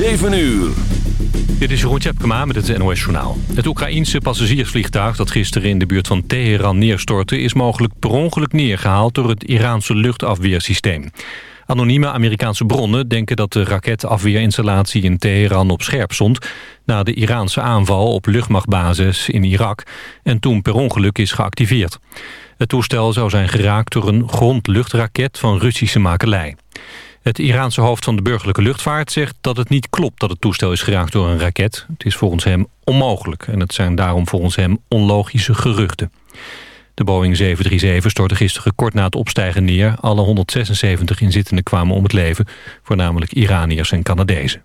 7 uur. Dit is Jeroen Tjepkema met het NOS Journaal. Het Oekraïense passagiersvliegtuig dat gisteren in de buurt van Teheran neerstortte... is mogelijk per ongeluk neergehaald door het Iraanse luchtafweersysteem. Anonieme Amerikaanse bronnen denken dat de raketafweerinstallatie in Teheran op scherp stond... na de Iraanse aanval op luchtmachtbasis in Irak en toen per ongeluk is geactiveerd. Het toestel zou zijn geraakt door een grond-luchtraket van Russische makelij. Het Iraanse hoofd van de burgerlijke luchtvaart zegt dat het niet klopt dat het toestel is geraakt door een raket. Het is volgens hem onmogelijk en het zijn daarom volgens hem onlogische geruchten. De Boeing 737 stortte gisteren kort na het opstijgen neer. Alle 176 inzittenden kwamen om het leven, voornamelijk Iraniërs en Canadezen.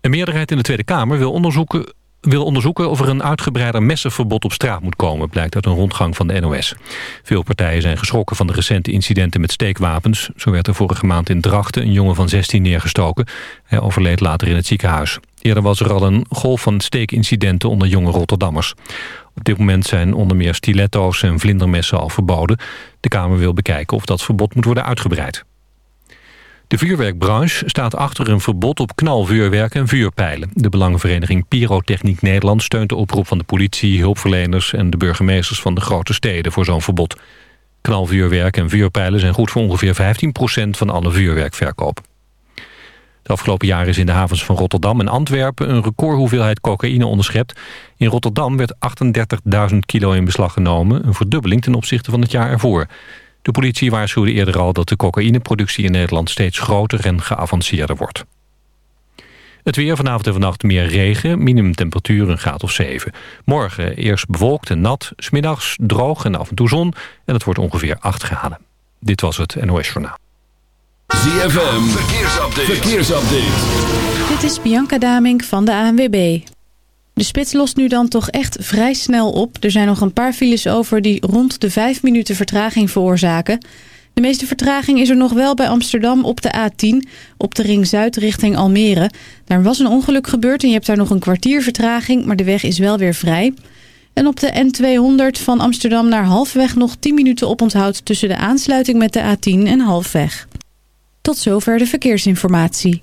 Een meerderheid in de Tweede Kamer wil onderzoeken wil onderzoeken of er een uitgebreider messenverbod op straat moet komen, blijkt uit een rondgang van de NOS. Veel partijen zijn geschrokken van de recente incidenten met steekwapens. Zo werd er vorige maand in Drachten een jongen van 16 neergestoken. Hij overleed later in het ziekenhuis. Eerder was er al een golf van steekincidenten onder jonge Rotterdammers. Op dit moment zijn onder meer stiletto's en vlindermessen al verboden. De Kamer wil bekijken of dat verbod moet worden uitgebreid. De vuurwerkbranche staat achter een verbod op knalvuurwerk en vuurpijlen. De Belangenvereniging Pyrotechniek Nederland steunt de oproep van de politie, hulpverleners en de burgemeesters van de grote steden voor zo'n verbod. Knalvuurwerk en vuurpijlen zijn goed voor ongeveer 15% van alle vuurwerkverkoop. De afgelopen jaren is in de havens van Rotterdam en Antwerpen een recordhoeveelheid cocaïne onderschept. In Rotterdam werd 38.000 kilo in beslag genomen, een verdubbeling ten opzichte van het jaar ervoor. De politie waarschuwde eerder al dat de cocaïneproductie in Nederland steeds groter en geavanceerder wordt. Het weer vanavond en vannacht meer regen, minimumtemperatuur een graad of 7. Morgen eerst bewolkt en nat, smiddags droog en af en toe zon en het wordt ongeveer 8 graden. Dit was het NOS Journaal. ZFM, verkeersupdate. verkeersupdate. Dit is Bianca Damink van de ANWB. De spits lost nu dan toch echt vrij snel op. Er zijn nog een paar files over die rond de 5 minuten vertraging veroorzaken. De meeste vertraging is er nog wel bij Amsterdam op de A10, op de ring zuid richting Almere. Daar was een ongeluk gebeurd en je hebt daar nog een kwartier vertraging, maar de weg is wel weer vrij. En op de N200 van Amsterdam naar Halfweg nog 10 minuten oponthoud tussen de aansluiting met de A10 en Halfweg. Tot zover de verkeersinformatie.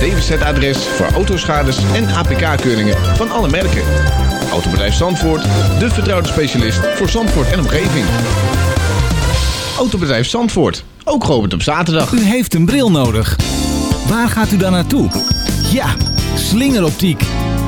DWZ-adres voor autoschades en APK-keuringen van alle merken. Autobedrijf Zandvoort, de vertrouwde specialist voor Zandvoort en omgeving. Autobedrijf Zandvoort, ook geopend op zaterdag. U heeft een bril nodig. Waar gaat u dan naartoe? Ja, slingeroptiek.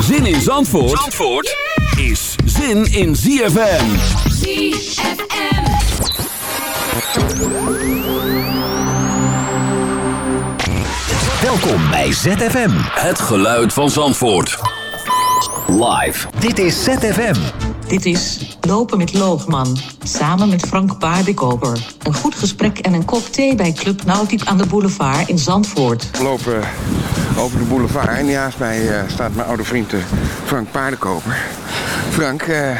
Zin in Zandvoort, Zandvoort is zin in ZFM. ZFM. Welkom bij ZFM. Het geluid van Zandvoort. Live. Dit is ZFM. Dit is Lopen met Loogman, samen met Frank Paardenkoper. Een goed gesprek en een kop thee bij Club Nautiek aan de boulevard in Zandvoort. We lopen over de boulevard en naast mij eh, staat mijn oude vriend eh, Frank Paardenkoper. Frank, eh,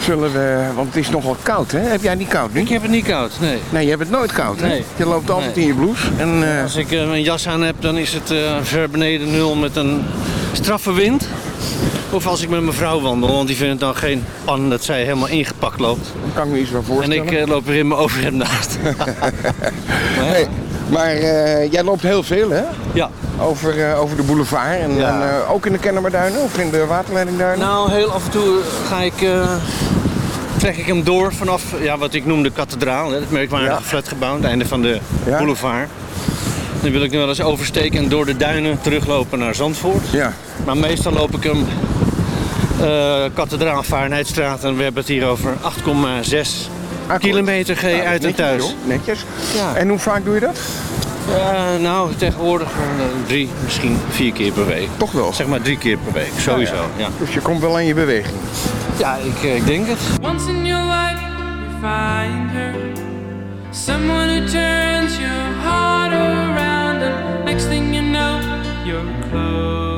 zullen we... Want het is nogal koud, hè? Heb jij niet koud nu? Ik heb het niet koud, nee. Nee, je hebt het nooit koud, hè? Nee. Je loopt altijd Nee. in je blouse. En, eh, Als ik mijn jas aan heb, dan is het eh, ver beneden nul met een straffe wind. Of als ik met mijn vrouw wandel, want die vindt het dan geen pan dat zij helemaal ingepakt loopt. kan ik me iets En voorstellen. ik eh, loop er in mijn overhemd naast. Nee, maar eh, jij loopt heel veel, hè? Ja. Over, eh, over de boulevard en, Ja. en, ook in de Kennemerduinen of in de waterleidingduinen? Nou, heel af en toe ga ik, trek ik hem door vanaf ja, wat ik noem de kathedraal. Hè, het merkwaardige Ja. flatgebouw aan het einde van de Ja. boulevard. Dan wil ik nu wel eens oversteken en door de duinen teruglopen naar Zandvoort. Ja. Maar meestal loop ik hem eh kathedraal Varenheidstraat en we hebben het hier over 8,6 kilometer G Nou, uit en thuis. joh, netjes. Ja. En hoe vaak doe je dat? Eh, nou, tegenwoordig eh, drie, misschien vier keer per week. Toch wel? Zeg maar drie keer per week, sowieso. Ja. Dus je komt wel aan je beweging. Ja, ik, ik denk het. Once in your life, you find her. Someone who turns your heart around, and next thing you know, you're closing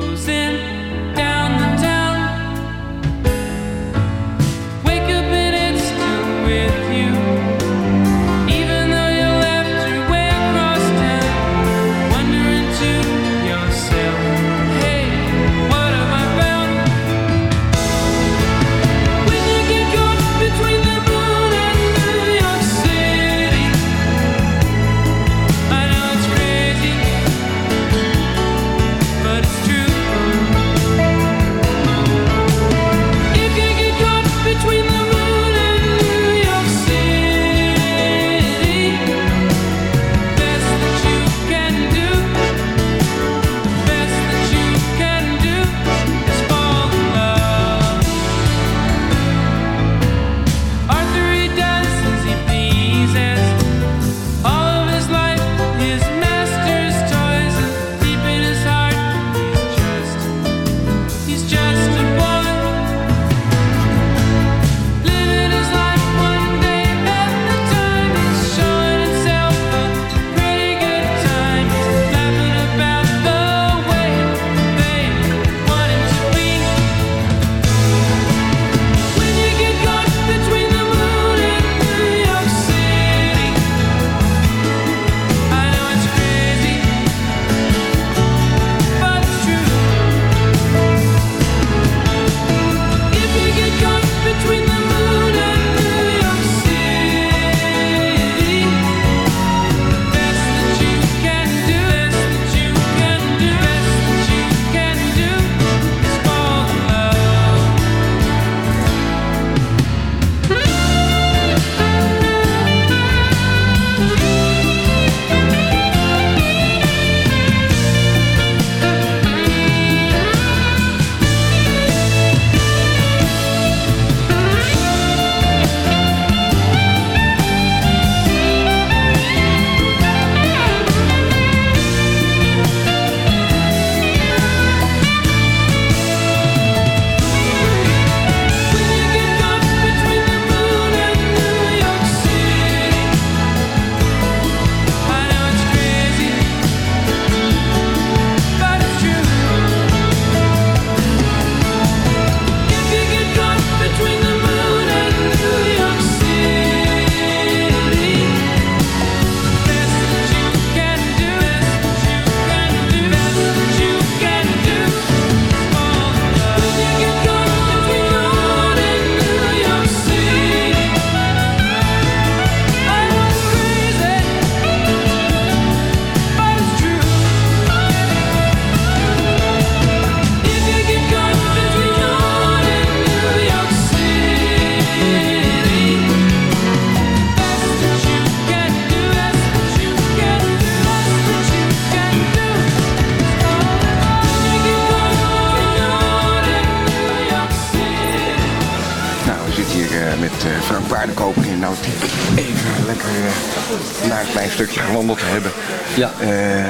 gewandeld te hebben. Ja. Eh, eh,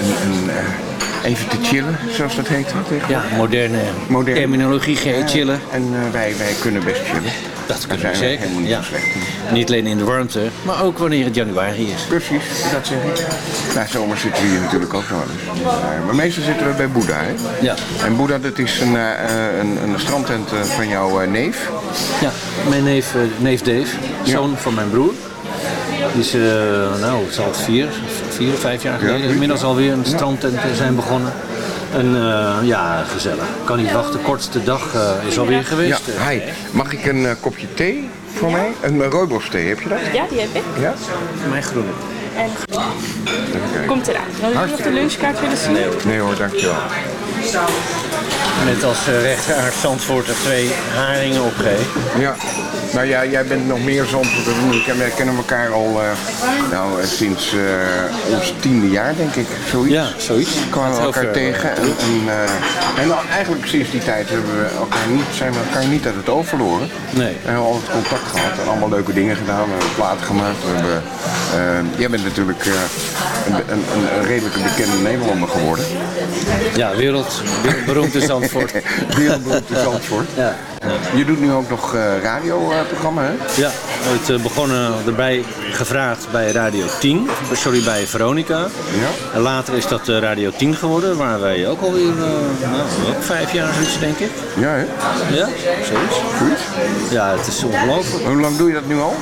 een, een, eh, even te chillen, zoals dat heet. Ja, moderne, Moderne. terminologie, chillen. En wij, wij kunnen best chillen. Dat kunnen we zeker. Ja. Niet alleen in de warmte, maar ook wanneer het januari is. Precies, dat zeg ik. Na zomer zitten we hier natuurlijk ook nog wel eens. Maar, meestal zitten we bij Boeddha, hè? Ja. En Boeddha, dat is een, een, een strandtent van jouw neef. Ja, mijn neef, neef Dave, zoon van mijn broer. Die is, eh, nou, het zal vier, vier of vijf jaar geleden inmiddels alweer een strandtent zijn begonnen. En eh, ja, gezellig. Kan niet wachten. Kortste dag eh, is alweer geweest. Ja, hi. Mag ik een kopje thee voor mij? Een uh, rooibosthee, heb je dat? Ja, die heb ik. Ja? Mijn groene. En komt eraan. Wil je nog de lunchkaart willen zien? Nee hoor, dankjewel. Met als uh, rechter Zandvoort er twee haringen opgeven. Ja, nou ja, jij bent nog meer Zandvoort dan ik. En wij kennen elkaar al eh, nou, eh, sinds eh, ons tiende jaar, denk ik. Zoiets. Ja, zoiets. kwamen we elkaar tegen. En, en, en eigenlijk sinds die tijd hebben we elkaar niet, zijn we elkaar niet uit het oog verloren. Nee. We hebben altijd contact gehad en allemaal leuke dingen gedaan. We hebben platen gemaakt. We hebben, jij bent natuurlijk een, een, een redelijke bekende Nederlander geworden. Ja, wereld, wereldberoemde Zandvoort. Wereldberoemde Zandvoort. Ja. Je doet nu ook nog eh radioprogramma, hè? Ja, het uh, begonnen erbij gevraagd bij Radio 10, sorry, bij Veronica. Ja. En later is dat uh, Radio 10 geworden, waar wij ook alweer, nou, ook vijf jaar zoiets denk ik. Ja, hè? Ja, zoiets. Goed. Ja, het is ongelooflijk. Hoe lang doe je dat nu al?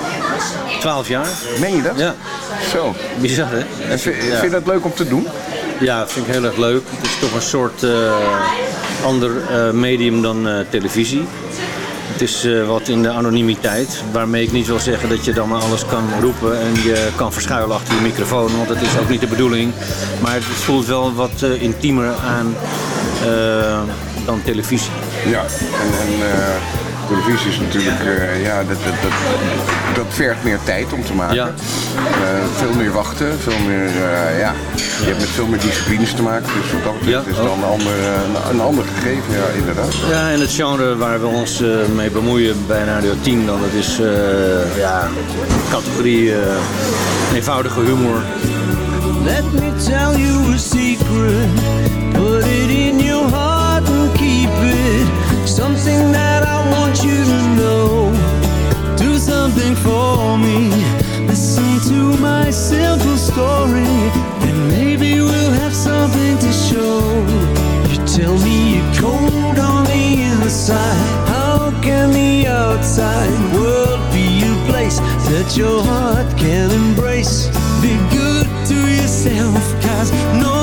Twaalf jaar. Meen je dat? Ja. Zo. Bizar, hè? En vind, ja. vind je dat leuk om te doen? Ja, dat vind ik heel erg leuk. Het is toch een soort uh, ander uh, medium dan uh, televisie. Het is wat in de anonimiteit, waarmee ik niet wil zeggen dat je dan maar alles kan roepen en je kan verschuilen achter je microfoon, want dat is ook niet de bedoeling. Maar het voelt wel wat intiemer aan dan televisie. Ja, en, en televisie is natuurlijk, uh, ja, dat, dat, dat, dat vergt meer tijd om te maken. Ja. Uh, veel meer wachten, veel meer, uh, ja, je hebt met veel meer disciplines te maken. Dus wat dat betreft Ja, is dan een ander, een, een ander gegeven, ja, inderdaad. Ja, en het genre waar we ons uh, mee bemoeien bij Radio 10, dan, dat is uh, ja, categorie uh, eenvoudige humor. Let me tell you a secret, put it in your heart and keep it. Something that want you to know. Do something for me. Listen to my simple story, and maybe we'll have something to show. You tell me you're cold on the inside. How can the outside world be a place that your heart can embrace? Be good to yourself, cause nobody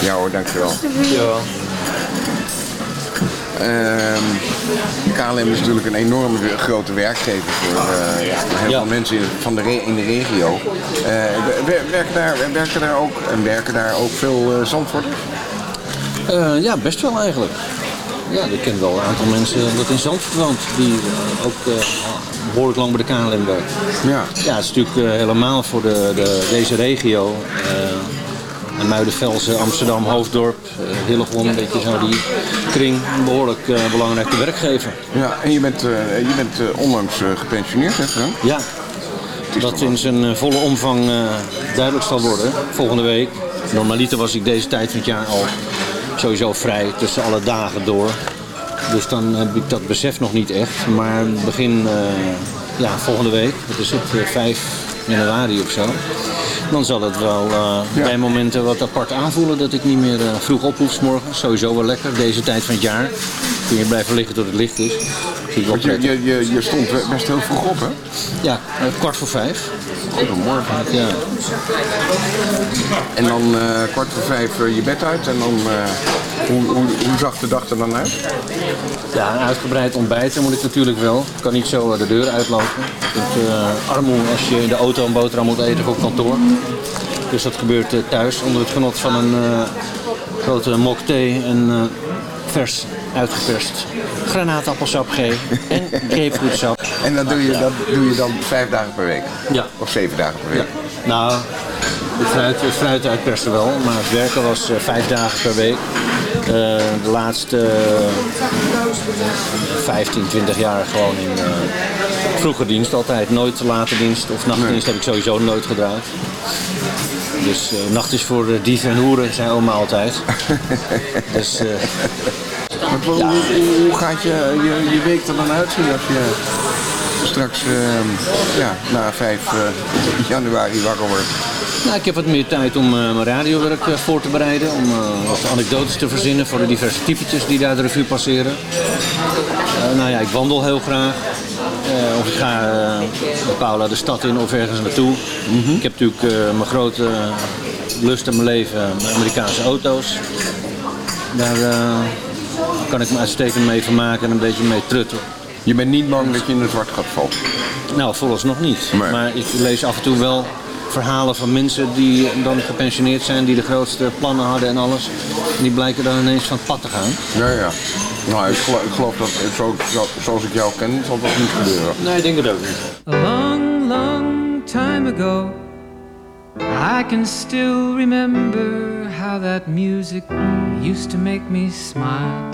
Ja hoor, dankjewel. Ja. Ehm, KLM is natuurlijk een enorm grote werkgever voor eh, ja, heel veel mensen in, van de in de regio. Wer- werken, daar, werken, daar ook, en werken daar ook veel uh, Zandvoorters? Ja, best wel eigenlijk. Ja, ik ken wel een aantal mensen dat in Zandvoort woont, die ook eh, behoorlijk lang bij de KLM werkt. Ja. Ja, het is natuurlijk helemaal voor de, de, deze regio. Eh en Muidenvelsen, Amsterdam, Hoofddorp, eh Hillegom, een beetje zo die kring, een behoorlijk eh, belangrijke werkgever. Ja, en je bent, eh, je bent eh, onlangs eh, gepensioneerd, hè Frank? Ja, dat in zijn eh, volle omvang eh, duidelijk zal worden volgende week. Normaliter was ik deze tijd van het jaar al sowieso vrij tussen alle dagen door. Dus dan heb ik dat besef nog niet echt. Maar begin eh, ja, volgende week, dat is het, eh, 5 januari of zo. Dan zal het wel eh, bij momenten wat apart aanvoelen dat ik niet meer eh, vroeg op hoef 's morgens. Sowieso wel lekker, deze tijd van het jaar. Kun je blijven liggen tot het licht is. Je, je, je, je stond best heel vroeg op, hè? Ja, eh, kwart voor vijf. Goedemorgen. Ja. En dan eh, kwart voor vijf eh, je bed uit en dan... hoe, hoe, hoe zag de dag er dan uit? Ja, een uitgebreid ontbijten moet ik natuurlijk wel. Ik kan niet zo de deur uitlopen. Het uh, armoe als je in de auto een boterham moet eten op kantoor. Dus dat gebeurt thuis onder het genot van een grote mok thee en vers uitgeperst granaatappelsap G en grapefruitsap. En dat doe, je, dat doe je dan vijf dagen per week? Ja. Of zeven dagen per week? Nou, het fruit, het fruit uitpersen wel, maar het werken was eh, vijf dagen per week. Eh, de laatste eh, 15, 20 jaar gewoon in eh, vroege dienst altijd. Nooit late dienst of nachtdienst heb ik sowieso nooit gedraaid. Dus eh, nacht is voor eh, dieven en hoeren, zei oma altijd. dus hoe, hoe, hoe gaat je, je, je week er dan uitzien als je straks eh, ja, na 5 eh, januari wakker wordt? Nou, ik heb wat meer tijd om eh, mijn radiowerk eh, voor te bereiden. Om wat anekdotes te verzinnen voor de diverse typetjes die daar de revue passeren. Nou ja, ik wandel heel graag. Of ik ga eh, met Paula de stad in of ergens naartoe. Ik heb natuurlijk mijn grote lust in mijn leven, mijn Amerikaanse auto's. Daar kan ik me uitstekend mee vermaken en een beetje mee trutten. Je bent niet bang dat je in een zwart gat valt? Nou, vooralsnog niet. Maar ik lees af en toe wel verhalen van mensen die dan gepensioneerd zijn, die de grootste plannen hadden en alles. En die blijken dan ineens van het pad te gaan. Ja, ja. Nou, ik geloof, ik geloof dat zo, zo- zoals ik jou ken, zal dat niet gebeuren. Nee, ik denk het ook niet. A long, long time ago, I can still remember how that music used to make me smile.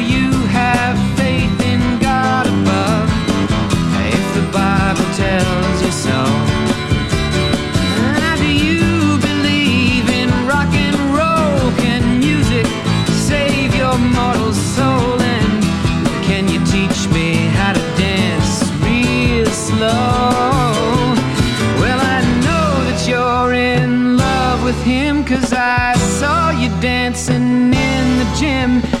gym.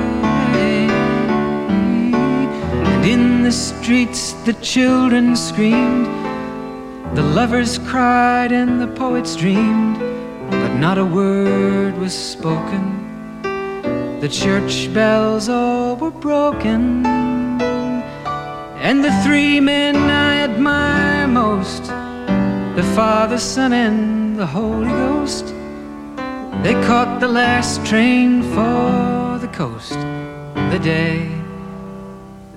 the streets the children screamed, the lovers cried, and the poets dreamed, but not a word was spoken. The church bells all were broken, and the three men I admire most the Father, Son, and the Holy Ghost. They caught the last train for the coast the day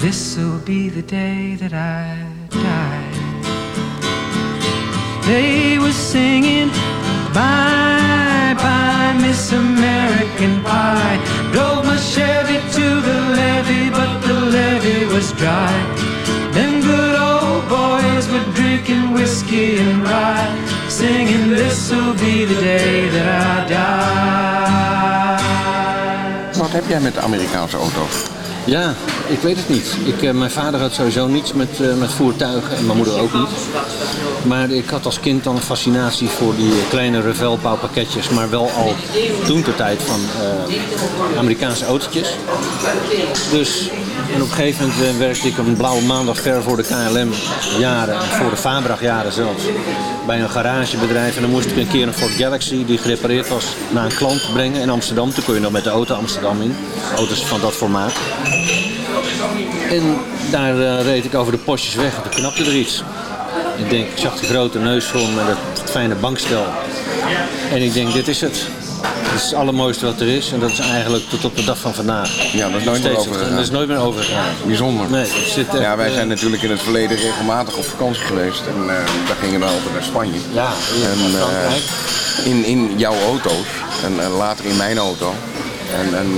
This'll be the day that I die. They were singing, Bye, bye, Miss American Pie. Drove my Chevy to the levee, but the levee was dry. Them good old boys were drinking whiskey and rye, singing, This'll be the day that I die. Wat heb jij met Amerikaanse auto's? Ja, ik weet het niet. Ik, eh, mijn vader had sowieso niets met, eh, met voertuigen en mijn moeder ook niet. Maar ik had als kind dan een fascinatie voor die eh, kleine Revel-pakketjes, maar wel al toen de tijd van Amerikaanse autootjes. Dus en op een gegeven moment eh, werkte ik een blauwe maandag ver voor de KLM jaren, en voor de Fabrag jaren zelfs, bij een garagebedrijf. En dan moest ik een keer een Ford Galaxy die gerepareerd was naar een klant brengen in Amsterdam. Toen kon je nog met de auto Amsterdam in, auto's van dat formaat. En daar eh, reed ik over de postjes weg en toen knapte er iets. Ik denk, ik zag de grote neusvorm met het fijne bankstel. En ik denk, dit is het. Dit is het allermooiste wat er is. En dat is eigenlijk tot op de dag van vandaag. Ja, dat is nooit meer overgegaan. Dat is nooit meer overgegaan. Bijzonder. Nee, het zit echt, ja, wij eh, zijn natuurlijk in het verleden regelmatig op vakantie geweest. En eh daar gingen we altijd naar Spanje. Ja, en, eh, in, in jouw auto's. En, later in mijn auto. En, en,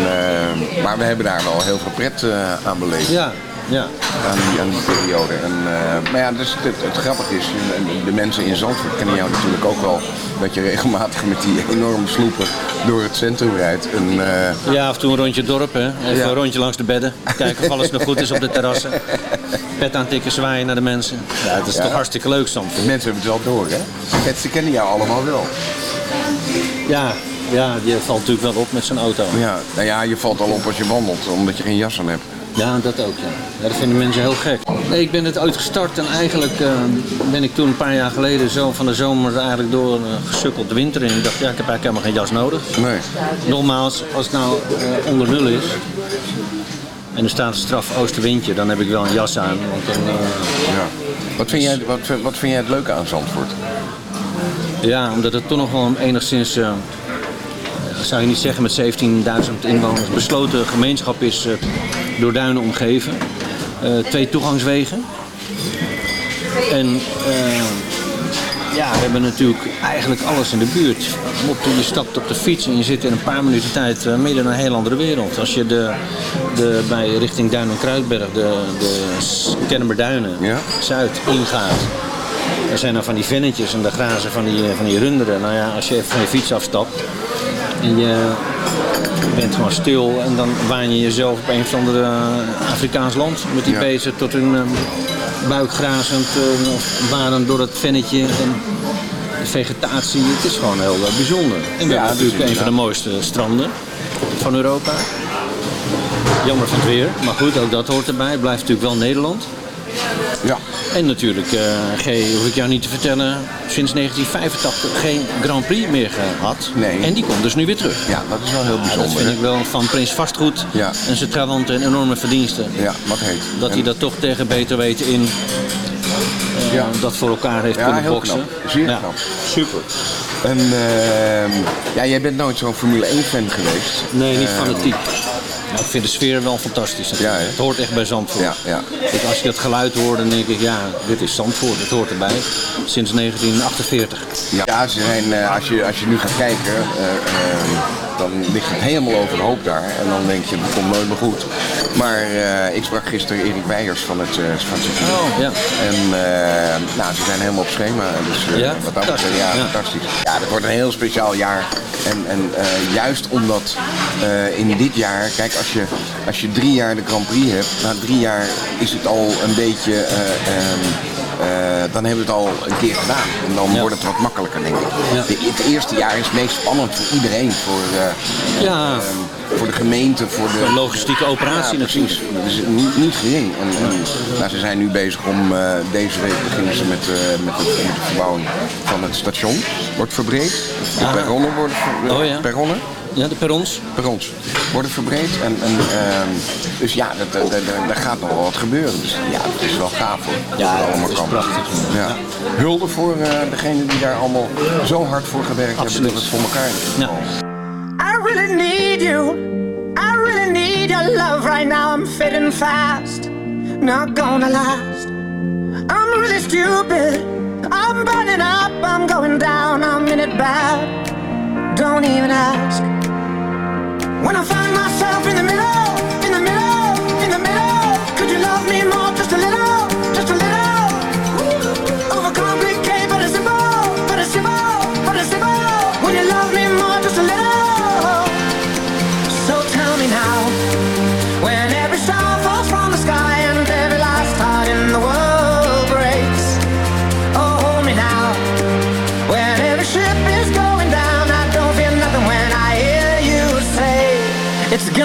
maar we hebben daar wel heel veel pret aan beleefd. Ja, ja. Aan die, aan die periode. En, eh, maar ja, dus het, het grappige is, en de mensen in Zandvoort kennen jou natuurlijk ook wel. Dat je regelmatig met die enorme sloepen door het centrum rijdt. En, eh, Ja, af en toe een rondje dorp, hè. Even Ja. een rondje langs de bedden. Kijken of alles nog goed is op de terrassen. Pet aantikken, zwaaien naar de mensen. Ja, dat is Ja. toch hartstikke leuk. De mensen hebben het wel door, hè? Het- Ze kennen jou allemaal wel. Ja, ja, je valt natuurlijk wel op met zo'n auto. Ja, nou ja, je valt al op als je wandelt, omdat je geen jas aan hebt. Ja, dat ook, ja. ja. Dat vinden mensen heel gek. Nee, ik ben het ooit gestart en eigenlijk eh, ben ik toen een paar jaar geleden zo van de zomer eigenlijk door eh, gesukkeld de winter in. Ik dacht, ja, ik heb eigenlijk helemaal geen jas nodig. Nee. Nogmaals, als het nou eh, onder nul is en er staat een straf oostenwindje, dan heb ik wel een jas aan. Want dan, Ja. Wat vind, jij, wat, wat vind jij het leuke aan Zandvoort? Ja, omdat het toch nog wel enigszins, zou je niet zeggen met 17.000 inwoners, besloten gemeenschap is eh, door duinen omgeven. Eh, twee toegangswegen. En eh, ja, we hebben natuurlijk eigenlijk alles in de buurt. Op, je stapt op de fiets en je zit in een paar minuten tijd midden in een heel andere wereld. Als je de, de, bij richting Duin en Kruidberg, de, de Kennemerduinen, Zuid ingaat. Er zijn dan van die vennetjes en de grazen van die, van die runderen. Nou ja, als je even van je fiets afstapt en je bent gewoon stil en dan waan je jezelf op een of ander eh, Afrikaans land met die Ja. tot hun eh, buik grazend eh, of wanend door dat vennetje en de vegetatie. Het is gewoon heel eh, bijzonder. En we Ja, hebben dat is natuurlijk een van de mooiste stranden van Europa. Jammer van het weer, maar goed, ook dat hoort erbij. Het blijft natuurlijk wel Nederland. Ja. En natuurlijk, eh G, hoef ik jou niet te vertellen, sinds 1985 geen Grand Prix meer gehad. Nee. En die komt dus nu weer terug. Ja, dat is wel heel bijzonder. dat vind ik wel van Prins Vastgoed Ja. en zijn trawanten een enorme verdienste. Ja, wat heet. Dat hij En- dat toch tegen beter weten in eh, Ja. dat voor elkaar heeft Ja, kunnen heel boksen. knap. Zeer Ja. knap. Super. En ehm, ja, jij bent nooit zo'n Formule 1 fan geweest. Nee, niet Ehm, fanatiek. Maar ik vind de sfeer wel fantastisch. Ja, het hoort echt bij Zandvoort. Ja, ja. Ik, als je dat geluid hoort, dan denk ik, ja, dit is Zandvoort. Het hoort erbij. Sinds 1948. Ja, ze zijn, eh, als, je, als je nu gaat kijken, eh, ehm, dan ligt het helemaal overhoop daar. En dan denk je, dat komt nooit meer goed. Maar eh, ik sprak gisteren Erik Weijers van het, uh, van het. Oh, ja. En eh, nou, ze zijn helemaal op schema. Dus Ja? wat dat betreft, ja, Ja. fantastisch. Ja, dat wordt een heel speciaal jaar. En, en juist omdat in dit jaar, kijk, als je, als je drie jaar de Grand Prix hebt, na drie jaar is het al een beetje. eh, ehm, eh, dan hebben we het al een keer gedaan. En dan wordt het wat makkelijker, denk ik. De, het eerste jaar is het meest spannend voor iedereen. Voor, eh, Ja. ehm, voor de gemeente, voor de... Een logistieke operatie precies. Dat is niet, niet gering. En, en, nou, ze zijn nu bezig om, eh, deze week beginnen ze met, eh, met, de, met de verbouwing van het station. Wordt verbreed. De Ah. perronnen worden ver- Oh perronnen. Ja, de perrons. Perrons worden verbreed. En, en, ehm, dus ja, dat, dat, dat- daar gaat nog wel wat gebeuren. Dus ja, het is wel gaaf hoor. Ja, het is prachtig. Ja. Hulde voor eh degenen die daar allemaal zo hard voor gewerkt hebben dat het voor elkaar is. I really need you. I really need your love right now. I'm fading fast. Not gonna last. I'm really stupid. I'm burning up. I'm going down. I'm in it bad. Don't even ask. When I find myself in the middle,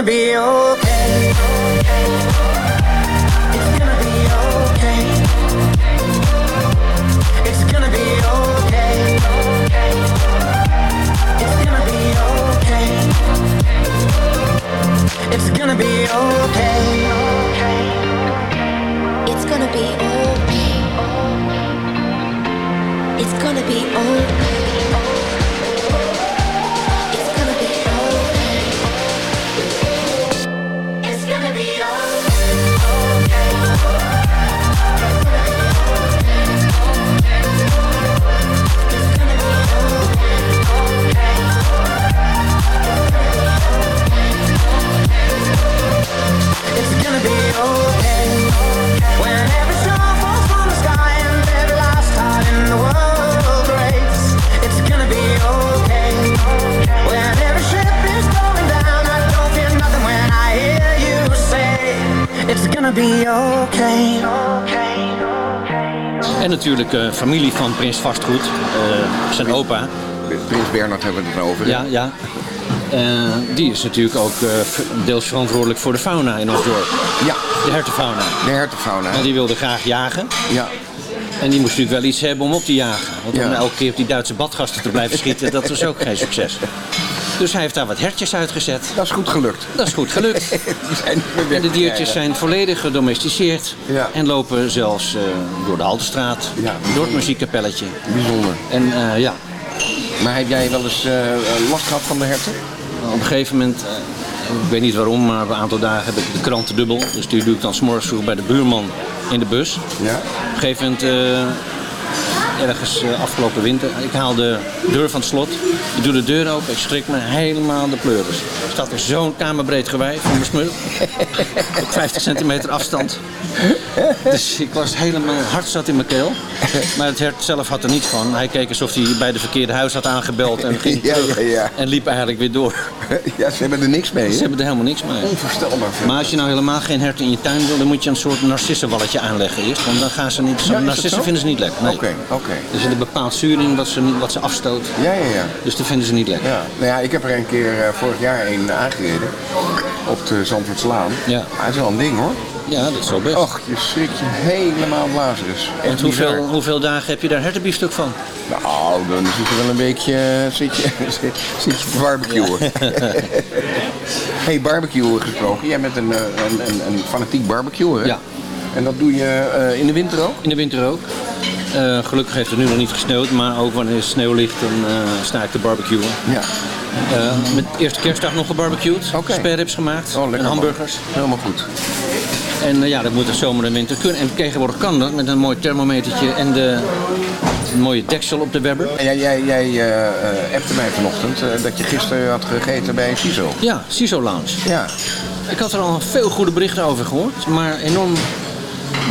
gonna be okay. It's gonna be okay. It's gonna be okay. It's gonna be okay. It's gonna be okay. It's gonna be okay. It's gonna be okay. En natuurlijk eh, familie van Prins Vastgoed, eh, zijn opa. Prins Bernhard hebben we het over. Ja, ja. Eh, die is natuurlijk ook eh, deels verantwoordelijk voor de fauna in ons dorp. Ja. De hertenfauna. De hertenfauna. En die wilde graag jagen. Ja. En die moest natuurlijk wel iets hebben om op te jagen. Want om Ja. elke keer op die Duitse badgasten te blijven schieten, dat was ook geen succes. Dus hij heeft daar wat hertjes uitgezet. Dat is goed gelukt. Dat is goed gelukt. En de diertjes zijn volledig gedomesticeerd. Ja. En lopen zelfs eh, door de Haltestraat, door het muziekkapelletje. Bijzonder. En ja, Maar heb jij wel eens last gehad van de herten? Op een gegeven moment, eh, ik weet niet waarom, maar een aantal dagen heb ik de kranten dubbel. Dus die doe ik dan s'morgens vroeg bij de buurman in de bus. Ja. Op een gegeven moment eh, ergens eh, afgelopen winter. Ik haal de deur van het slot. Ik doe de deur open. Ik schrik me helemaal de pleuris. Er staat er zo'n kamerbreed gewei van mijn smul. Op 50 centimeter afstand. Dus ik was helemaal hard zat in mijn keel. Maar het hert zelf had er niets van. Hij keek alsof hij bij de verkeerde huis had aangebeld en ging Ja, terug. ja, ja. En liep eigenlijk weer door. Ja, ze hebben er niks mee. Ze hebben er helemaal niks mee. Onvoorstelbaar. Maar als je nou helemaal geen herten in je tuin wil, dan moet je een soort narcissenwalletje aanleggen eerst. Want dan gaan ze niet. Narcissen zo? vinden ze niet lekker. Nee. Oké, oké. Er zit een bepaald zuur in wat ze, wat ze afstoot. Ja, ja, ja. Dus dat vinden ze niet lekker. Ja, nou ja, ik heb er een keer eh, vorig jaar een aangereden. Op de Zandvoortslaan. Ja. Maar het is wel een ding hoor. Ja, dat is zo best. Och, je schrik je helemaal Lazarus. Echt Want hoeveel, hoeveel dagen heb je daar hertenbiefstuk van? Nou, dan zit je wel een beetje eh, zit je, zit je te barbecuen. hey, barbecuen gesproken. Jij bent een, eh, een, een, een fanatiek barbecuer, hè? Ja. En dat doe je in de winter ook? In de winter ook. Eh, gelukkig heeft het nu nog niet gesneeuwd, maar ook wanneer er sneeuw ligt, dan eh, sta ik te barbecuen. Ja. Eh, met eerste kerstdag nog gebarbecued. Oké. Spareribs gemaakt. Oh, lekker en man. hamburgers. Helemaal goed. En ja, dat moet de zomer en winter kunnen. En tegenwoordig kan dat met een mooi thermometertje en de, een mooie deksel op de Weber. En jij, jij, jij eh, appte mij vanochtend dat je gisteren had gegeten bij CISO. Ja, CISO Lounge. Ja. Ik had er al veel goede berichten over gehoord, maar enorm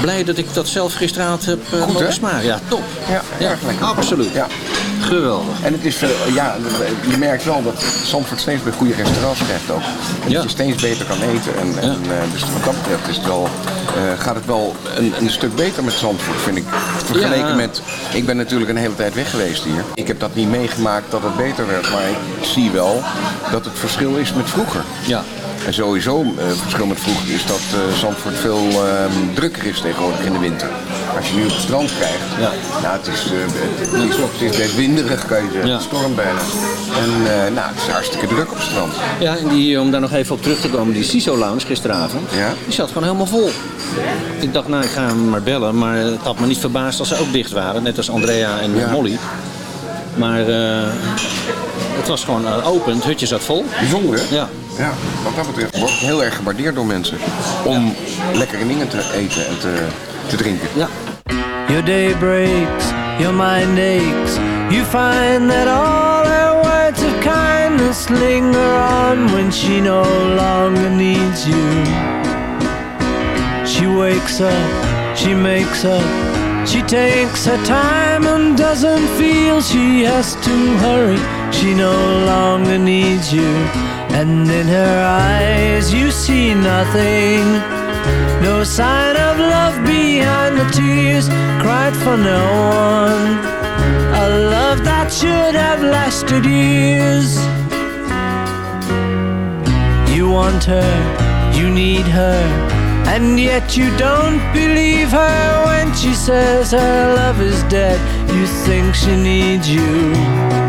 blij dat ik dat zelf gisteravond heb uh, Goed, mogen hè? smaken. Ja, top. Ja, erg lekker. Absoluut. Ja. Geweldig. En het is veel, ja, je merkt wel dat Zandvoort steeds meer goede restaurants krijgt ook. En Ja. dat je steeds beter kan eten. En, en, eh, dus wat dat betreft is het wel, eh, gaat het wel een, een stuk beter met Zandvoort, vind ik. Vergeleken Ja. met, ik ben natuurlijk een hele tijd weg geweest hier. Ik heb dat niet meegemaakt dat het beter werd, maar ik zie wel dat het verschil is met vroeger. Ja. En sowieso, eh, verschil met vroeger is dat eh, Zandvoort veel ehm, drukker is tegenwoordig in de winter. Als je nu op het strand krijgt, Ja. nou, het is, eh, het, is, het is best winderig, kan je zeggen. Ja. Het stormt bijna. En nou, het is hartstikke druk op het strand. Ja, en die, om daar nog even op terug te komen, die CISO Lounge gisteravond, Ja. die zat gewoon helemaal vol. Ik dacht, nou, ik ga hem maar bellen, maar het had me niet verbaasd als ze ook dicht waren, net als Andrea en Ja. Molly. Maar het was gewoon open, het hutje zat vol. Bijzonder, hè? Ja. Ja, wat dat betreft wordt het heel erg gewaardeerd door mensen. Om lekkere dingen te eten en te, te drinken. Ja. Your day breaks, your mind aches. You find that all her words of kindness linger on when she no longer needs you. She wakes up, she makes up, she takes her time and doesn't feel she has to hurry. She no longer needs you, and in her eyes you see nothing. No sign of love behind the tears cried for no one. A love that should have lasted years. You want her, you need her, and yet you don't believe her when she says her love is dead. You think she needs you.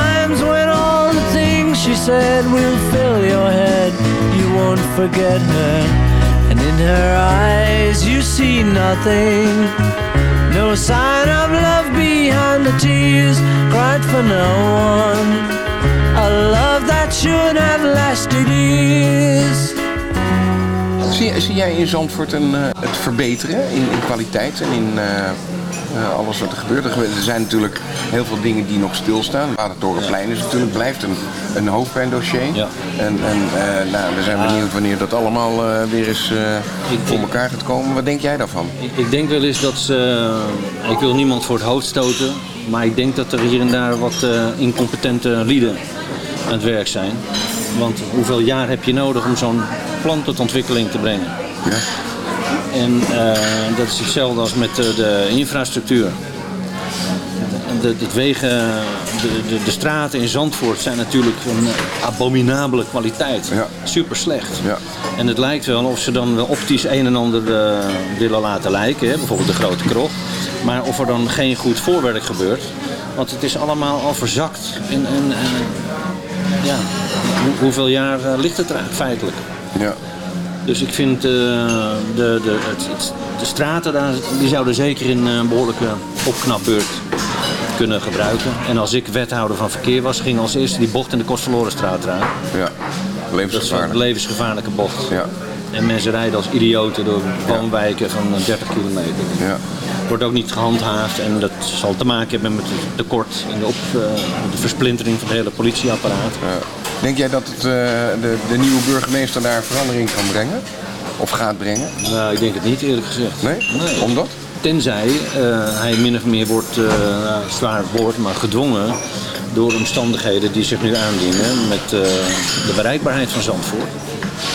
said will fill your head. You won't forget her, and in her eyes you see nothing. No sign of love behind the tears cried for no one. A love that should have lasted years. Zie, zie jij in Zandvoort een, eh, het verbeteren in, in kwaliteit en in eh, eh, alles wat er gebeurt? Er, er zijn natuurlijk heel veel dingen die nog stilstaan. Watertorenplein is natuurlijk, blijft een, een hoofdpijndossier. Ja. En, en eh, nou, we zijn benieuwd wanneer dat allemaal eh, weer eens eh, voor elkaar gaat komen. Wat denk jij daarvan? Ik, ik denk wel eens dat ze. Ik wil niemand voor het hoofd stoten. Maar ik denk dat er hier en daar wat incompetente lieden aan het werk zijn. Want hoeveel jaar heb je nodig om zo'n plan tot ontwikkeling te brengen? Ja. En dat is hetzelfde als met de infrastructuur. De, wegen, de, de, de straten in Zandvoort zijn natuurlijk van eh, abominabele kwaliteit. Super slecht. Ja. En het lijkt wel of ze dan optisch een en ander eh, willen laten lijken. Hè? Bijvoorbeeld de grote krocht. Maar of er dan geen goed voorwerk gebeurt. Want het is allemaal al verzakt. En, en, en, ja, hoe- hoeveel jaar eh, ligt het er feitelijk? Ja. Dus ik vind eh, de, de, het, het- de straten daar, die zouden zeker in eh, een behoorlijke opknapbeurt kunnen gebruiken. En als ik wethouder van verkeer was, ging als eerste die bocht in de Kostverlorenstraat eraan. Ja, Dat is levensgevaarlijk. een levensgevaarlijke bocht. Ja. En mensen rijden als idioten door woonwijken van eh, 30 kilometer. Ja. Wordt ook niet gehandhaafd en dat zal te maken hebben met het tekort en de, op, eh, de versplintering van het hele politieapparaat. Denk jij dat het, eh, de, de nieuwe burgemeester daar verandering kan brengen? Of gaat brengen? Nou, ik denk het niet eerlijk gezegd. Nee? Omdat? Tenzij eh, hij min of meer wordt, eh zwaar woord, maar gedwongen door omstandigheden die zich nu aandienen met eh, de bereikbaarheid van Zandvoort.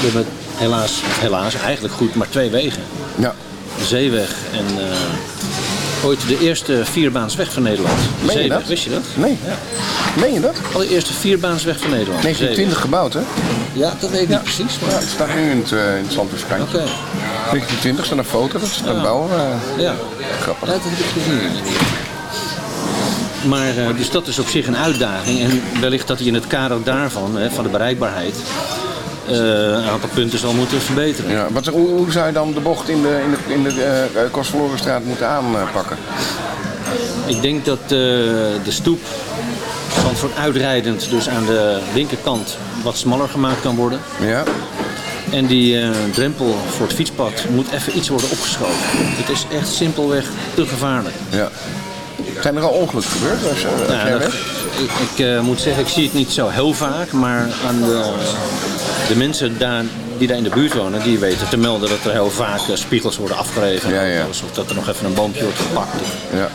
We hebben helaas, helaas eigenlijk goed maar twee wegen. Ja. De zeeweg en ooit de eerste vierbaansweg van Nederland. De Meen je dat? wist je dat? Nee. Ja. Meen je dat? Allereerste vierbaansweg van Nederland. 1920 gebouwd, hè? Ja, dat weet ik niet precies. Maar... Ja, het staat nu in het, uh, in het. Oké. 1920 staat een foto, dat is Ja. bouwen. eh, Ja. Grappig. Ja, dat heb ik gezien. Maar eh, dus dat is op zich een uitdaging. En wellicht dat hij in het kader daarvan, hè, van de bereikbaarheid, een aantal punten zal moeten verbeteren. Ja, wat, hoe, hoe zou je dan de bocht in de, in de, in de eh, Kostverlorenstraat moeten aanpakken? Ik denk dat eh, de stoep Zandvoort uitrijdend, dus aan de linkerkant, wat smaller gemaakt kan worden. Ja. En die eh, drempel voor het fietspad moet even iets worden opgeschoven. Het is echt simpelweg te gevaarlijk. Ja. Zijn er al ongelukken gebeurd? Als, Ja, dat- ik ik eh, moet zeggen, ik zie het niet zo heel vaak, maar aan de, de mensen daar, die daar in de buurt wonen, die weten te melden dat er heel vaak eh, spiegels worden afgereven. Of dat er nog even een boompje wordt gepakt. Ja.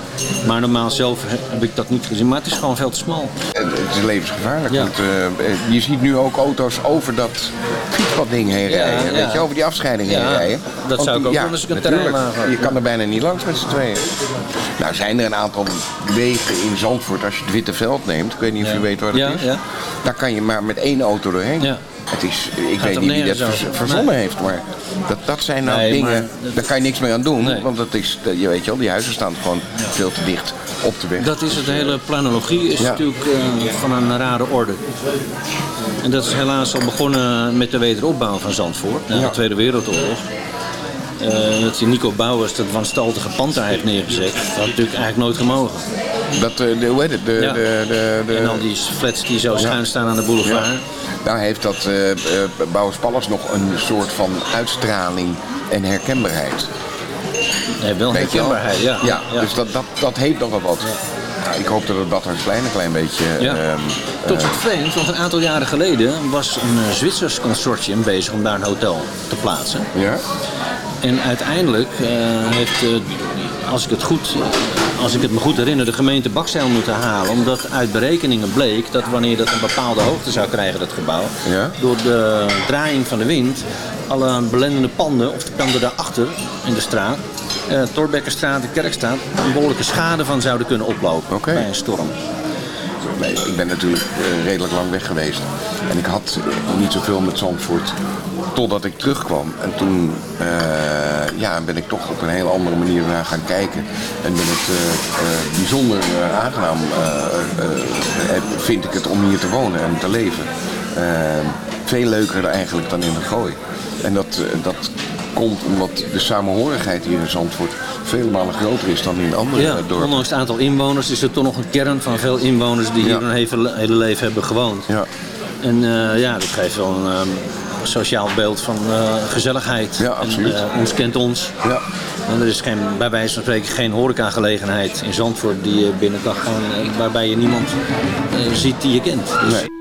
Maar normaal zelf heb ik dat niet gezien, maar het is gewoon veel te smal. En Het is levensgevaarlijk. Ja. Want, eh, je ziet nu ook auto's over dat fietspadding heen Ja, rijden. ja. Weet je, over die afscheiding heen Ja, rijden. dat Want zou ik ook ja, een natuurlijk. terrein. Je kan er bijna niet langs met z'n tweeën. Nou zijn er een aantal wegen in Zandvoort. Als je het Witte Veld neemt, ik weet niet of Ja. je weet waar Ja, is. ja. Daar kan je maar met één auto doorheen. Het is, ik Gaat weet niet wie dat verzonnen Nee. heeft, maar dat, dat zijn nou Nee, dingen, daar kan je niks meer aan doen. Want dat is, je weet je wel, die huizen staan gewoon veel te dicht op de weg. Dat is het hele planologie is Ja. natuurlijk eh, van een rare orde. En dat is helaas al begonnen met de wederopbouw van Zandvoort na de Tweede Wereldoorlog. Eh, dat die Nico Bouwers dat wanstaltige pand daar heeft neergezet. Dat had natuurlijk eigenlijk nooit gemogen. Dat, eh, de, hoe heet het? De, Ja. de, de, de, En al die flats die zo schuin staan aan de boulevard. Ja. Daar heeft dat eh, Bouwers Palace nog een soort van uitstraling en herkenbaarheid. Nee, wel herkenbaarheid, ja. Ja, Ja. dus dat, dat, dat heeft nog wel wat. Nou, ik hoop dat het Badhuisplein een klein beetje... Ja. ehm, Tot het vreemd, want een aantal jaren geleden was een Zwitsers consortium bezig om daar een hotel te plaatsen. Ja? En uiteindelijk eh, heeft, eh, als, ik het goed, als ik het me goed herinner, de gemeente bakzeil moeten halen. Omdat uit berekeningen bleek dat wanneer dat een bepaalde hoogte zou krijgen, dat gebouw, Ja? door de draaiing van de wind, alle belendende panden, of de panden daarachter in de straat, eh Torbekkerstraat, de Kerkstraat, een behoorlijke schade van zouden kunnen oplopen bij een storm. Nee, ik ben natuurlijk eh, redelijk lang weg geweest. En ik had niet zoveel met Zandvoort totdat ik terugkwam. En toen eh, ja, ben ik toch op een hele andere manier naar gaan kijken. En ben het eh, eh, bijzonder eh, aangenaam, eh, eh, eh, vind ik het om hier te wonen en te leven. Eh, veel leuker eigenlijk dan in de gooi. En dat, eh, dat komt omdat de samenhorigheid hier in Zandvoort vele malen groter is dan in andere Ja, eh, dorpen. ondanks het aantal inwoners is er toch nog een kern van veel inwoners die hier hun hele, hele leven hebben gewoond. Ja. En eh, ja, dat geeft wel een ehm, sociaal beeld van eh, gezelligheid. Ja, absoluut. En, eh, ons kent ons. Ja. En er is geen, bij wijze van spreken geen horecagelegenheid in Zandvoort die je binnen kan gaan eh, waarbij je niemand ziet die je kent. Dus, Bij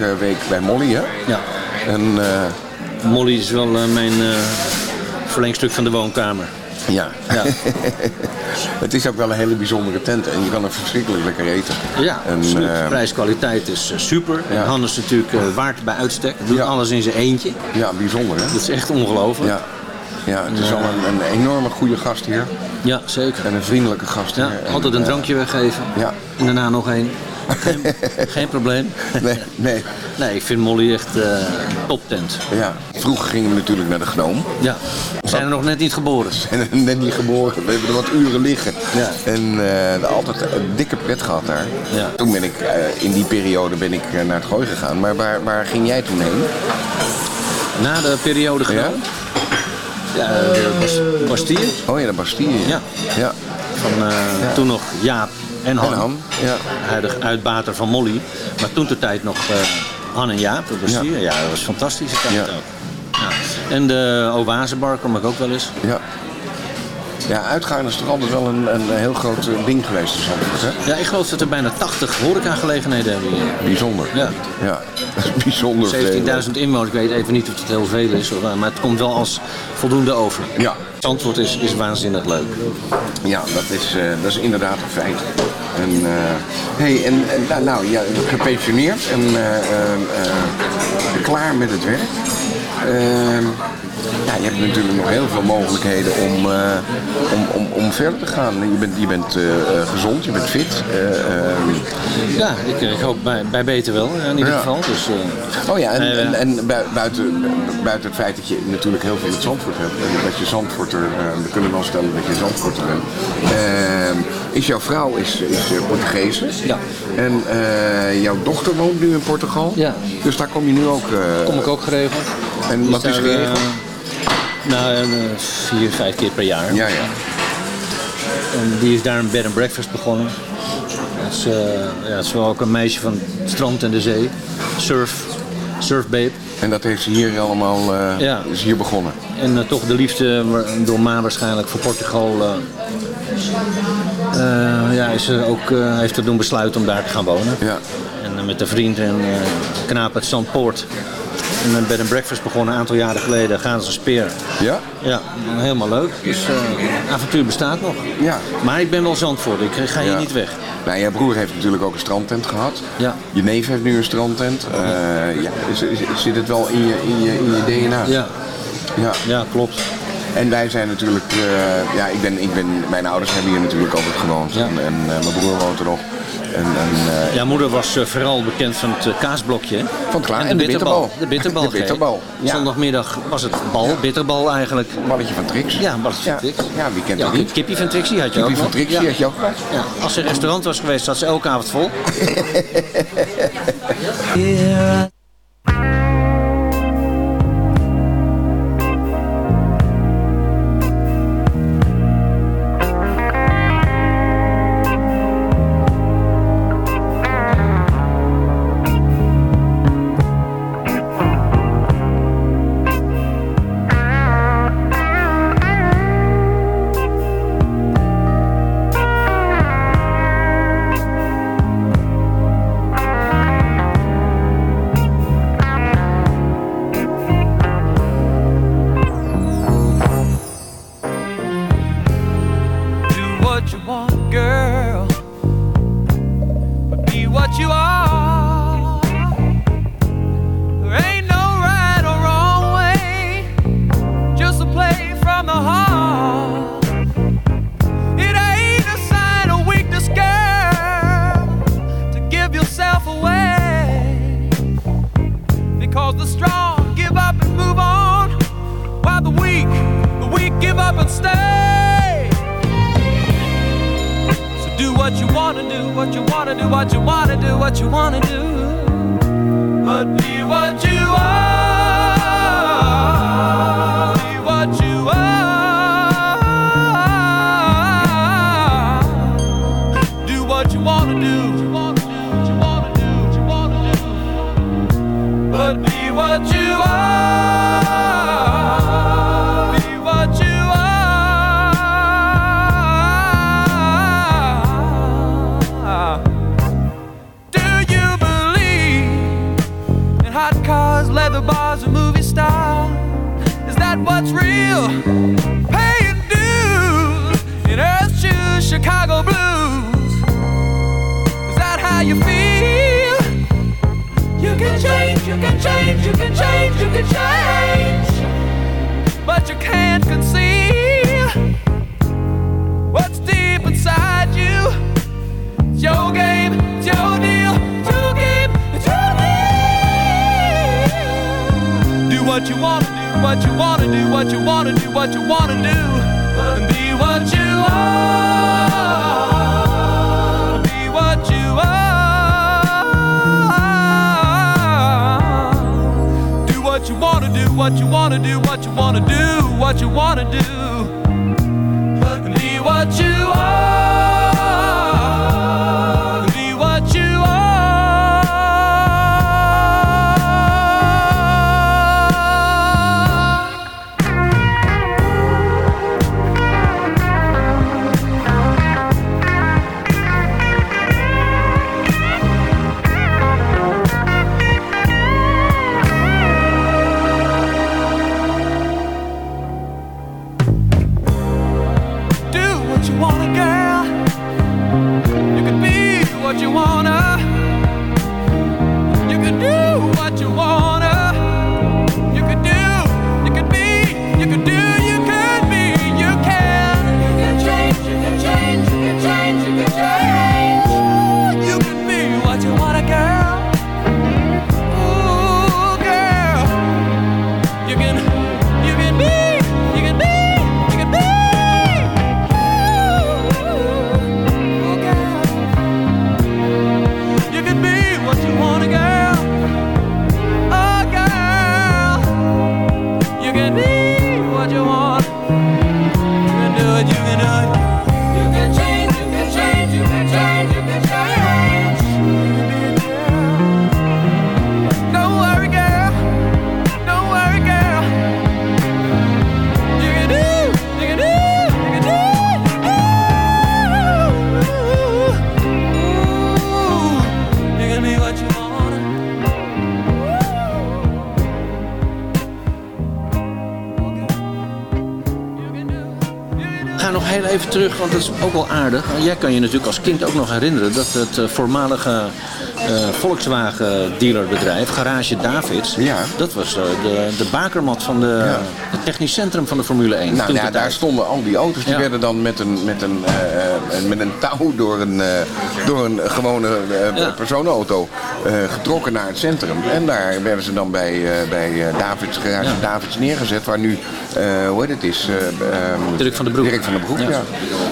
Elke week bij Molly, hè? Ja. En, eh, Molly is wel eh, mijn eh, verlengstuk van de woonkamer. Ja. Ja. het is ook wel een hele bijzondere tent en je kan er verschrikkelijk lekker eten. Ja, En, eh, Prijs-kwaliteit is eh, super. Ja. En Hannes natuurlijk eh, waard bij uitstek. Doet alles in zijn eentje. Ja, bijzonder hè? Dat is echt ongelooflijk. Ja. Ja, het is wel een, een enorme goede gast hier. Ja, zeker. En een vriendelijke gast Ja, hier. En, altijd een eh, drankje weggeven. Ja. En daarna nog één. Geen, geen probleem. Nee, nee. Nee, ik vind Molly echt eh toptent. Ja, vroeger gingen we natuurlijk naar de Gnoom. Ja, we zijn er nog net niet geboren. zijn er net niet geboren. We hebben er wat uren liggen. Ja. En eh altijd een dikke pret gehad daar. Ja. Toen ben ik, eh, in die periode ben ik naar het gooi gegaan. Maar waar, waar ging jij toen heen? Na de periode genomen. Ja, de Bas- Bastille. Oh ja, de Bastille. Ja. ja. Van eh, toen nog Jaap en Han. En Han, ja. Huidig uitbater van Molly. Maar toen de tijd nog eh, Han en Jaap, de Bastille. Ja. dat was een fantastische tijd ook. Ja. En de Oasebar kom ik ook wel eens. Ja. Ja, uitgaan is toch altijd wel een, een heel groot eh, ding geweest in Zandvoort, hè? Ja, ik geloof dat er bijna 80 horecagelegenheden hebben hier. Bijzonder. Ja. Ja, dat is bijzonder. veel. 17.000 inwoners, ik weet even niet of het heel veel is, maar het komt wel als voldoende over. Ja. Zandvoort is, is waanzinnig leuk. Ja, dat is, eh, dat is inderdaad een feit. En, eh, hey, en, en nou, nou, ja, gepensioneerd en klaar met het werk. Ehm, ja, je hebt natuurlijk nog heel veel mogelijkheden om, eh, om, om, om verder te gaan. Je bent, je bent eh, eh, gezond, je bent fit. eh, ehm, Ja, ik, ik hoop bij, bij beter wel in ieder Ja. geval. Dus, Oh ja, en, en, en bui- buiten, buiten het feit dat je natuurlijk heel veel met Zandvoort hebt. En dat je Zandvoorter, we kunnen wel stellen dat je Zandvoorter bent. Ehm, is jouw vrouw is, is Portugese. Ja. En jouw dochter woont nu in Portugal. Ja. Dus daar kom je nu ook... kom ik ook geregeld. En wat is geregeld? eh, nou, eh, vier, vijf keer per jaar. Ja, ja. En die is daar een bed and breakfast begonnen. Dat is, eh, ja, is wel ook een meisje van het strand en de zee. surf, surfbabe. En dat heeft ze hier allemaal, Ja. is hier begonnen. En toch de liefde door Ma waarschijnlijk voor Portugal. ja, is ze ook, heeft er doen besluiten om daar te gaan wonen. Ja. En met een vriend en knaap uit Zandpoort. En een bed and breakfast begonnen een aantal jaren geleden. Gaan ze speer. Ja? Ja, helemaal leuk. Dus eh avontuur bestaat nog. Ja. Maar ik ben wel Zandvoort. Ik ga hier Ja. niet weg. Nou, jouw broer heeft natuurlijk ook een strandtent gehad. Ja. Je neef heeft nu een strandtent. Eh, ja, zit het wel in je, in je, in je DNA? Ja. Ja, ja klopt. En wij zijn natuurlijk, eh, ja, ik ben, ik ben, mijn ouders hebben hier natuurlijk altijd gewoond. En, en eh, mijn broer woont er nog. En, en, eh, Ja, moeder was eh, vooral bekend van het eh, kaasblokje. hè? Van klaar. En En de de bitterbal. bitterbal. De bitterbal. De bitterbal, ja. Zondagmiddag was het bal, bitterbal eigenlijk. Balletje van Trix. Ja, balletje van Trix. Ja, wie kent Ja, dat niet? Kippie van Trixie had je Kippie ook van. Trixie Ja. had je ook. Ja. Als er een restaurant was geweest, zat ze elke avond vol. what you wanna do. And be what you are. Be what you are. Do what you wanna do, what you wanna do, what you wanna do, what you wanna do. Terug, want dat is ook wel aardig. Jij kan je natuurlijk als kind ook nog herinneren dat het eh, voormalige eh, Volkswagen dealerbedrijf, Garage Davids, dat was eh, de, de bakermat van de, het technisch centrum van de Formule 1. Nou ja, daar stonden al die auto's. Die Ja. werden dan met een, met een, met een touw door een, door een gewone personenauto getrokken naar het centrum. En daar werden ze dan bij, eh, bij eh, Davids, garage Davids neergezet. Waar nu, eh, hoe heet het is? eh, ehm, Dirk van den Broek. Dirk van den Broek, ja. Ja.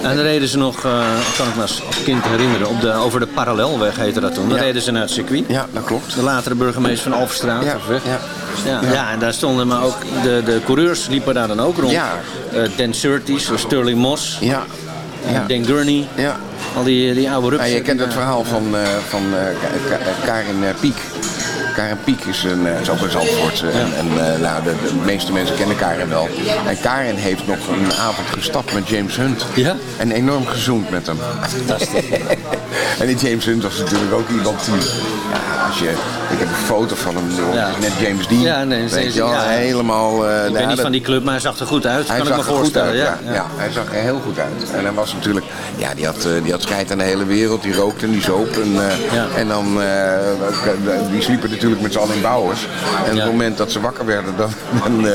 En dan reden ze nog, eh, kan ik me als kind herinneren, op de, over de parallelweg heette dat toen. Dan reden ze naar het circuit. Ja, dat klopt. De latere burgemeester van Alverstraat. Ja, ja. Ja, en daar stonden maar ook, de, de coureurs liepen daar dan ook rond. Ja. Eh, Dan Surtees, Sterling Moss, Ja. Eh, Ja. Dan Gurney. Ja. Al die, die oude rups. Ja, je kent het verhaal van, eh, van eh, Ka- Ka- Karin Piek. Karin Piek is, een, eh, is ook een Zandvoortse. En, en eh, nou, de, de meeste mensen kennen Karin wel. En Karin heeft nog een avond gestapt met James Hunt. Ja? En enorm gezoend met hem. en die James Hunt was natuurlijk ook iemand die... Ja, als je, ik heb een foto van hem, Ja. net James Dean. Ja, nee, weet je wel, helemaal... eh, Ik ben niet van die club, maar hij zag er goed uit. hij kan ik zag me er goed voorstellen. uit, ja, ja. hij zag er heel goed uit. En hij was natuurlijk, ja, die had, eh, die had scheid aan de hele wereld. Die rookte en die zoop. En, eh, en dan, eh, die sliepen natuurlijk met z'n allen in bouwers. En op het moment dat ze wakker werden, dan, dan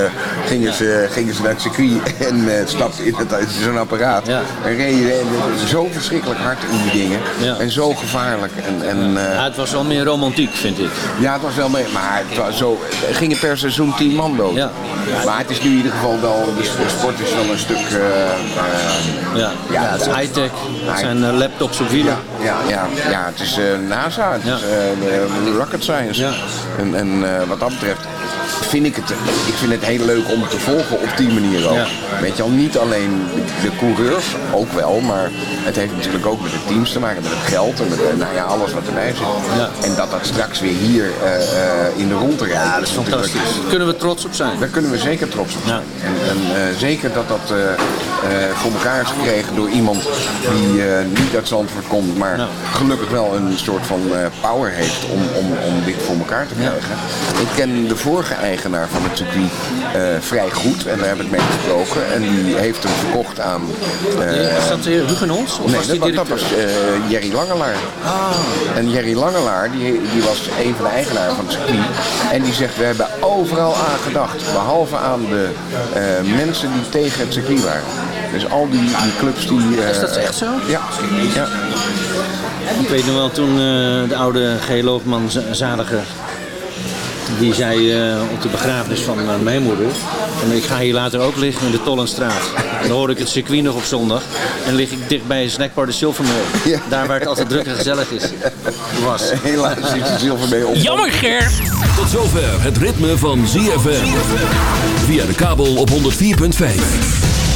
gingen, ze, gingen ze naar het circuit en stapten in, in zo'n apparaat. En reden en zo verschrikkelijk hard in die dingen. En zo gevaarlijk. En, en, Ja, het was wel meer romantiek, vind ik. ja, het was wel mee, maar het was zo, er gingen per seizoen tien man dood. Maar het is nu in ieder geval wel, de sp- sport is wel een stuk... eh, eh, Ja, ja, het is high-tech. Het zijn eh, laptops op wielen. Ja, ja, ja, het is eh, NASA, het is eh, de rocket science. En, en wat dat betreft vind ik het, ik vind het heel leuk om te volgen op die manier ook. Ja. Weet je al, niet alleen de coureurs, ook wel, maar het heeft natuurlijk ook met de teams te maken, met het geld en met nou ja, alles wat erbij zit. En dat dat straks weer hier in de rond te rijden. Ja, dat is fantastisch. Daar kunnen we trots op zijn. Daar kunnen we zeker trots op zijn. En, en eh, zeker dat dat voor elkaar is gekregen door iemand die eh, niet uit Zandvoort komt, maar gelukkig wel een soort van eh, power heeft om, om, om dit voor elkaar te krijgen. Ik ken de vorige eigenaar van het circuit eh, vrij goed en daar heb ik mee gesproken. En die heeft hem verkocht aan... eh, Was dat Hugenholz? Of nee, was die dat, dat was eh, Jerry Langelaar. En Jerry Langelaar, die, die was een van de eigenaren van het circuit. En die zegt, we hebben overal aan gedacht. Behalve aan de eh, mensen die tegen het circuit waren. Dus al die, die clubs die... eh, Is dat echt zo? Ja. ja. Ik weet nog wel toen eh, de oude geoloogman Z- Zadiger die zei eh, op de begrafenis van mijn moeder en ik ga hier later ook liggen in de Tollenstraat. En dan hoor ik het circuit nog op zondag en lig ik dicht bij Snackbar de Silvermill. Daar waar het altijd druk en gezellig is. Was. Helaas is de Silvermill op. Jammer Ger. Tot zover het ritme van ZFM. Via de kabel op 104.5.